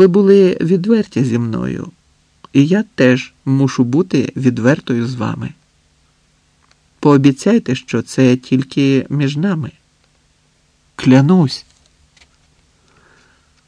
Ви були відверті зі мною, і я теж мушу бути відвертою з вами. Пообіцяйте, що це тільки між нами. Клянусь.